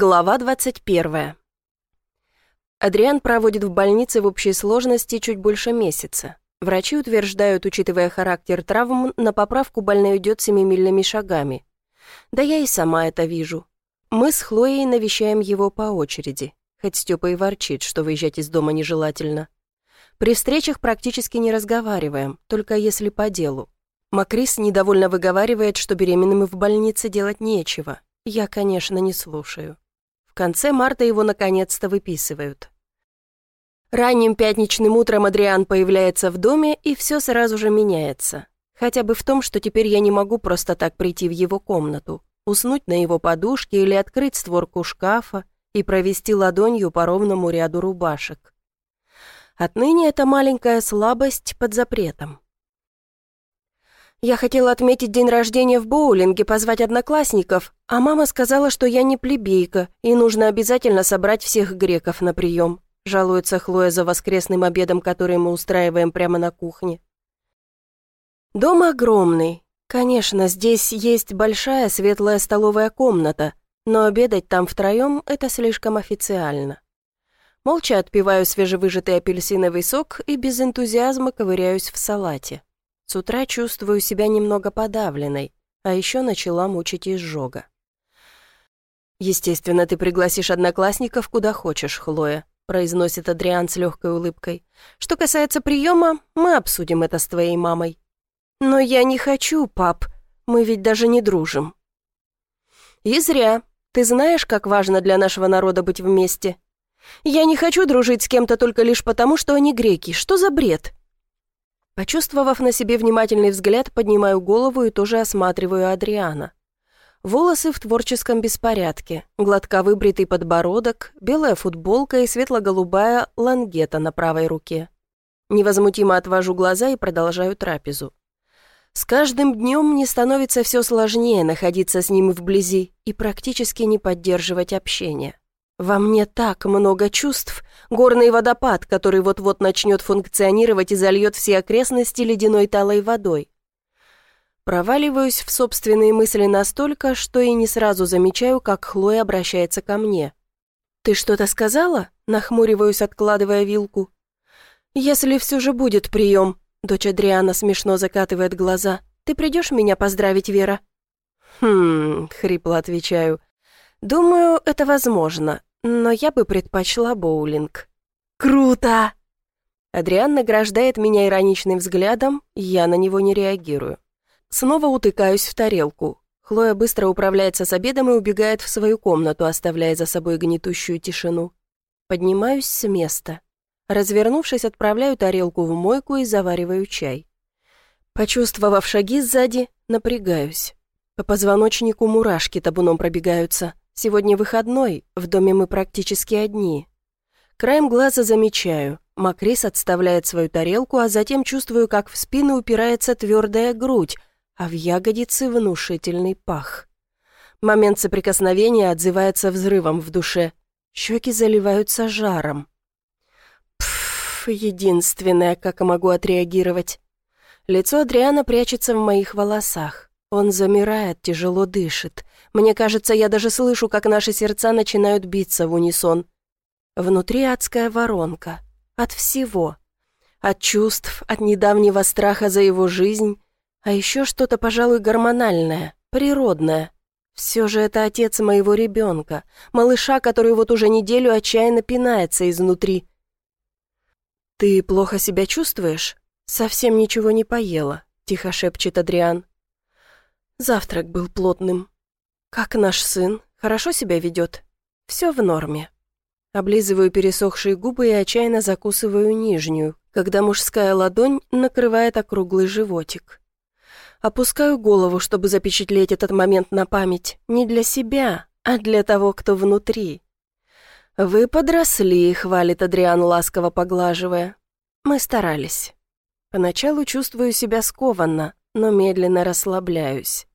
Глава 21. Адриан проводит в больнице в общей сложности чуть больше месяца. Врачи утверждают, учитывая характер травм, на поправку больной идет семимильными шагами. Да я и сама это вижу. Мы с Хлоей навещаем его по очереди, хоть Степа и ворчит, что выезжать из дома нежелательно. При встречах практически не разговариваем, только если по делу. Макрис недовольно выговаривает, что беременным в больнице делать нечего, я, конечно, не слушаю. Конце марта его наконец-то выписывают. Ранним пятничным утром Адриан появляется в доме, и все сразу же меняется. Хотя бы в том, что теперь я не могу просто так прийти в его комнату, уснуть на его подушке или открыть створку шкафа и провести ладонью по ровному ряду рубашек. Отныне эта маленькая слабость под запретом. Я хотела отметить день рождения в боулинге, позвать одноклассников, а мама сказала, что я не плебейка, и нужно обязательно собрать всех греков на прием», жалуется Хлоя за воскресным обедом, который мы устраиваем прямо на кухне. Дом огромный. Конечно, здесь есть большая светлая столовая комната, но обедать там втроем – это слишком официально. Молча отпиваю свежевыжатый апельсиновый сок и без энтузиазма ковыряюсь в салате. С утра чувствую себя немного подавленной, а еще начала мучить изжога. «Естественно, ты пригласишь одноклассников куда хочешь, Хлоя», произносит Адриан с легкой улыбкой. «Что касается приема, мы обсудим это с твоей мамой». «Но я не хочу, пап, мы ведь даже не дружим». «И зря. Ты знаешь, как важно для нашего народа быть вместе?» «Я не хочу дружить с кем-то только лишь потому, что они греки. Что за бред?» Почувствовав на себе внимательный взгляд, поднимаю голову и тоже осматриваю Адриана. Волосы в творческом беспорядке, гладко выбритый подбородок, белая футболка и светло-голубая лангета на правой руке. Невозмутимо отвожу глаза и продолжаю трапезу. С каждым днем мне становится все сложнее находиться с ним вблизи и практически не поддерживать общение. Во мне так много чувств. Горный водопад, который вот-вот начнет функционировать и зальет все окрестности ледяной талой водой. Проваливаюсь в собственные мысли настолько, что и не сразу замечаю, как Хлоя обращается ко мне. «Ты что-то сказала?» – нахмуриваюсь, откладывая вилку. «Если все же будет прием», – дочь Адриана смешно закатывает глаза, – «ты придешь меня поздравить, Вера?» «Хм...» – хрипло отвечаю. «Думаю, это возможно, но я бы предпочла боулинг». «Круто!» Адриан награждает меня ироничным взглядом, я на него не реагирую. Снова утыкаюсь в тарелку. Хлоя быстро управляется с обедом и убегает в свою комнату, оставляя за собой гнетущую тишину. Поднимаюсь с места. Развернувшись, отправляю тарелку в мойку и завариваю чай. Почувствовав шаги сзади, напрягаюсь. По позвоночнику мурашки табуном пробегаются. Сегодня выходной, в доме мы практически одни. Краем глаза замечаю, Макрис отставляет свою тарелку, а затем чувствую, как в спину упирается твердая грудь, а в ягодице внушительный пах. Момент соприкосновения отзывается взрывом в душе. Щеки заливаются жаром. Пф, единственное, как могу отреагировать. Лицо Адриана прячется в моих волосах. Он замирает, тяжело дышит. Мне кажется, я даже слышу, как наши сердца начинают биться в унисон. Внутри адская воронка. От всего. От чувств, от недавнего страха за его жизнь, а еще что-то, пожалуй, гормональное, природное. Все же это отец моего ребенка, малыша, который вот уже неделю отчаянно пинается изнутри. «Ты плохо себя чувствуешь? Совсем ничего не поела», — тихо шепчет Адриан. Завтрак был плотным. Как наш сын? Хорошо себя ведет? Все в норме. Облизываю пересохшие губы и отчаянно закусываю нижнюю, когда мужская ладонь накрывает округлый животик. Опускаю голову, чтобы запечатлеть этот момент на память. Не для себя, а для того, кто внутри. «Вы подросли», — хвалит Адриан, ласково поглаживая. «Мы старались». Поначалу чувствую себя скованно, но медленно расслабляюсь.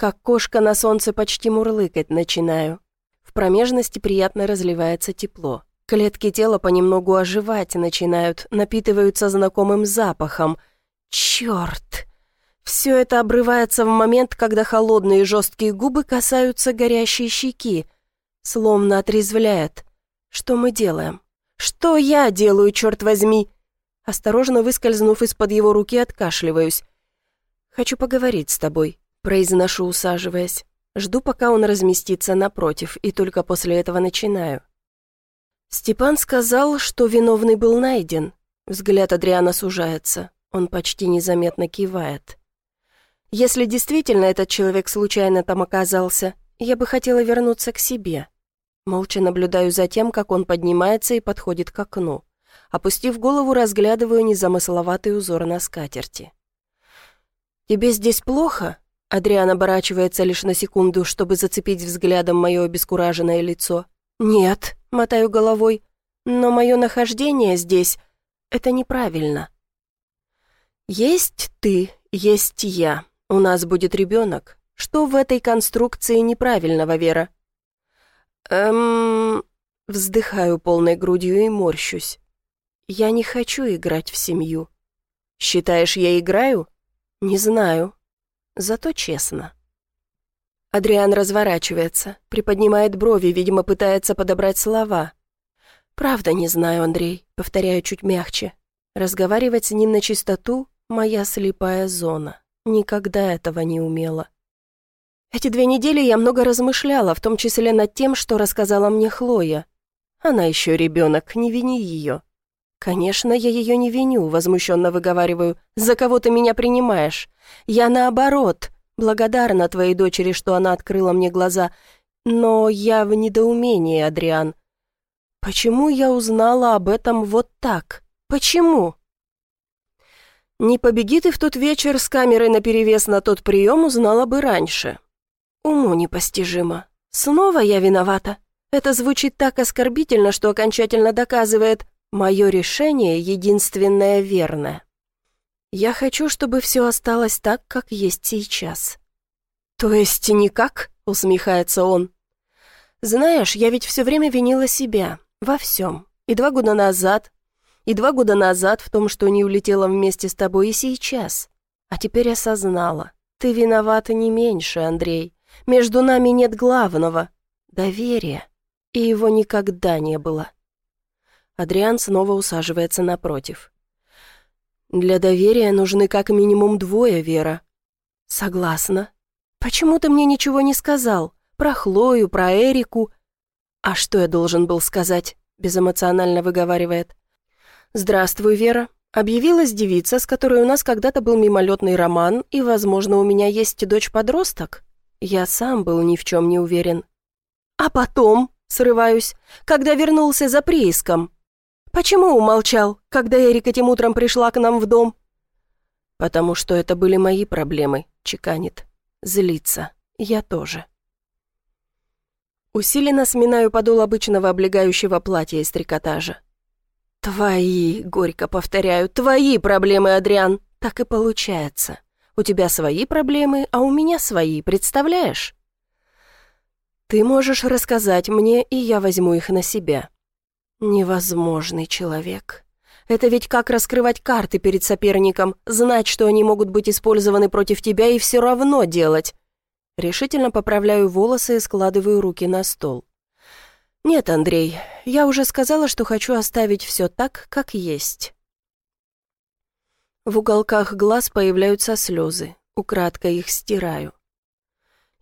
Как кошка на солнце почти мурлыкать начинаю. В промежности приятно разливается тепло. Клетки тела понемногу оживать начинают, напитываются знакомым запахом. Черт! Все это обрывается в момент, когда холодные жесткие губы касаются горящей щеки. словно отрезвляет. Что мы делаем? Что я делаю, черт возьми? Осторожно выскользнув из-под его руки, откашливаюсь. «Хочу поговорить с тобой», — произношу, усаживаясь. Жду, пока он разместится напротив, и только после этого начинаю. Степан сказал, что виновный был найден. Взгляд Адриана сужается. Он почти незаметно кивает. Если действительно этот человек случайно там оказался, я бы хотела вернуться к себе. Молча наблюдаю за тем, как он поднимается и подходит к окну. Опустив голову, разглядываю незамысловатый узор на скатерти. «Тебе здесь плохо?» Адриан оборачивается лишь на секунду, чтобы зацепить взглядом мое обескураженное лицо. «Нет», — мотаю головой, — «но мое нахождение здесь — это неправильно». «Есть ты, есть я. У нас будет ребенок. Что в этой конструкции неправильного, Вера?» «Эм...» Вздыхаю полной грудью и морщусь. «Я не хочу играть в семью». «Считаешь, я играю?» «Не знаю зато честно. Адриан разворачивается, приподнимает брови, видимо, пытается подобрать слова. «Правда не знаю, Андрей», — повторяю чуть мягче. Разговаривать с ним на чистоту — моя слепая зона. Никогда этого не умела. Эти две недели я много размышляла, в том числе над тем, что рассказала мне Хлоя. Она еще ребенок, не вини ее. «Конечно, я ее не виню», — возмущенно выговариваю. «За кого ты меня принимаешь? Я наоборот, благодарна твоей дочери, что она открыла мне глаза. Но я в недоумении, Адриан. Почему я узнала об этом вот так? Почему?» «Не побеги ты в тот вечер с камерой наперевес на тот прием, узнала бы раньше. Уму непостижимо. Снова я виновата. Это звучит так оскорбительно, что окончательно доказывает, Мое решение единственное верное. Я хочу, чтобы все осталось так, как есть сейчас. То есть никак? Усмехается он. Знаешь, я ведь все время винила себя. Во всем. И два года назад, и два года назад в том, что не улетела вместе с тобой, и сейчас. А теперь осознала. Ты виновата не меньше, Андрей. Между нами нет главного — доверия. И его никогда не было. Адриан снова усаживается напротив. «Для доверия нужны как минимум двое, Вера». «Согласна. Почему ты мне ничего не сказал? Про Хлою, про Эрику?» «А что я должен был сказать?» безэмоционально выговаривает. «Здравствуй, Вера. Объявилась девица, с которой у нас когда-то был мимолетный роман, и, возможно, у меня есть дочь-подросток. Я сам был ни в чем не уверен. А потом, срываюсь, когда вернулся за прииском, Почему умолчал, когда Эрика тем утром пришла к нам в дом?» «Потому что это были мои проблемы», — чеканит. Злится. Я тоже. Усиленно сминаю подол обычного облегающего платья из трикотажа. «Твои», — горько повторяю, — «твои проблемы, Адриан». Так и получается. У тебя свои проблемы, а у меня свои, представляешь? Ты можешь рассказать мне, и я возьму их на себя. Невозможный человек. Это ведь как раскрывать карты перед соперником, знать, что они могут быть использованы против тебя и все равно делать. Решительно поправляю волосы и складываю руки на стол. Нет, Андрей, я уже сказала, что хочу оставить все так, как есть. В уголках глаз появляются слезы, украдкой их стираю.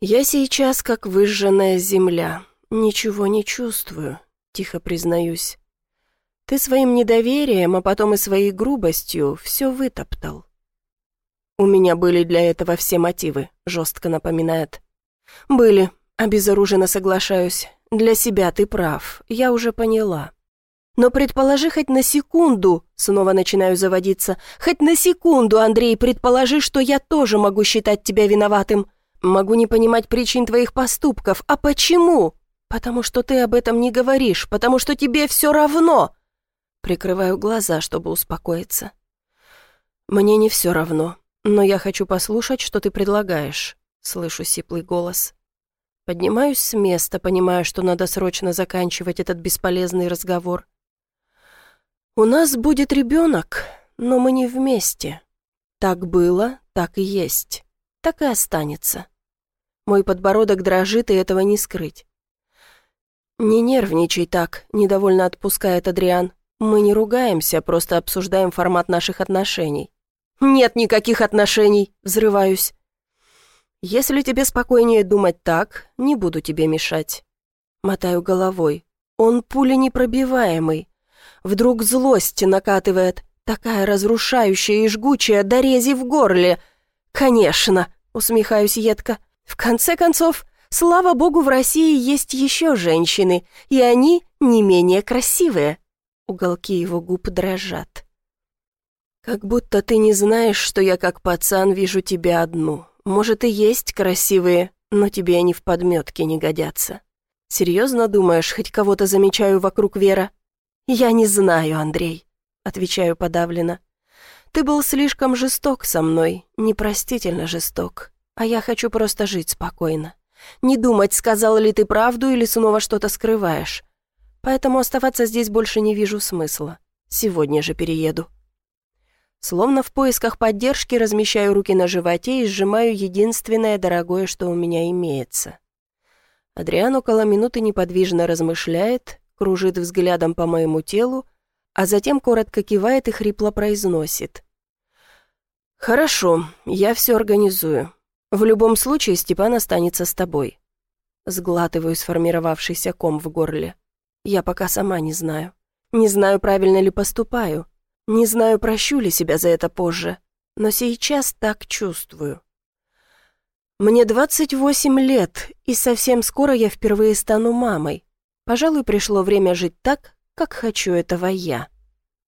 Я сейчас как выжженная земля, ничего не чувствую, тихо признаюсь. Ты своим недоверием, а потом и своей грубостью все вытоптал. У меня были для этого все мотивы, жестко напоминает. Были, обезоруженно соглашаюсь. Для себя ты прав, я уже поняла. Но предположи хоть на секунду, снова начинаю заводиться, хоть на секунду, Андрей, предположи, что я тоже могу считать тебя виноватым. Могу не понимать причин твоих поступков. А почему? «Потому что ты об этом не говоришь, потому что тебе все равно!» Прикрываю глаза, чтобы успокоиться. «Мне не все равно, но я хочу послушать, что ты предлагаешь», — слышу сиплый голос. Поднимаюсь с места, понимая, что надо срочно заканчивать этот бесполезный разговор. «У нас будет ребенок, но мы не вместе. Так было, так и есть, так и останется. Мой подбородок дрожит, и этого не скрыть. «Не нервничай так», — недовольно отпускает Адриан. «Мы не ругаемся, просто обсуждаем формат наших отношений». «Нет никаких отношений!» — взрываюсь. «Если тебе спокойнее думать так, не буду тебе мешать». Мотаю головой. Он пуля непробиваемый. Вдруг злость накатывает, такая разрушающая и жгучая, до рези в горле. «Конечно!» — усмехаюсь едко. «В конце концов, Слава богу, в России есть еще женщины, и они не менее красивые». Уголки его губ дрожат. «Как будто ты не знаешь, что я как пацан вижу тебя одну. Может, и есть красивые, но тебе они в подметке не годятся. Серьезно думаешь, хоть кого-то замечаю вокруг Вера?» «Я не знаю, Андрей», — отвечаю подавленно. «Ты был слишком жесток со мной, непростительно жесток, а я хочу просто жить спокойно. Не думать, сказал ли ты правду или снова что-то скрываешь. Поэтому оставаться здесь больше не вижу смысла. Сегодня же перееду. Словно в поисках поддержки размещаю руки на животе и сжимаю единственное дорогое, что у меня имеется. Адриан около минуты неподвижно размышляет, кружит взглядом по моему телу, а затем коротко кивает и хрипло произносит. «Хорошо, я все организую. В любом случае Степан останется с тобой. Сглатываю сформировавшийся ком в горле. Я пока сама не знаю. Не знаю, правильно ли поступаю. Не знаю, прощу ли себя за это позже. Но сейчас так чувствую. Мне 28 лет, и совсем скоро я впервые стану мамой. Пожалуй, пришло время жить так, как хочу этого я.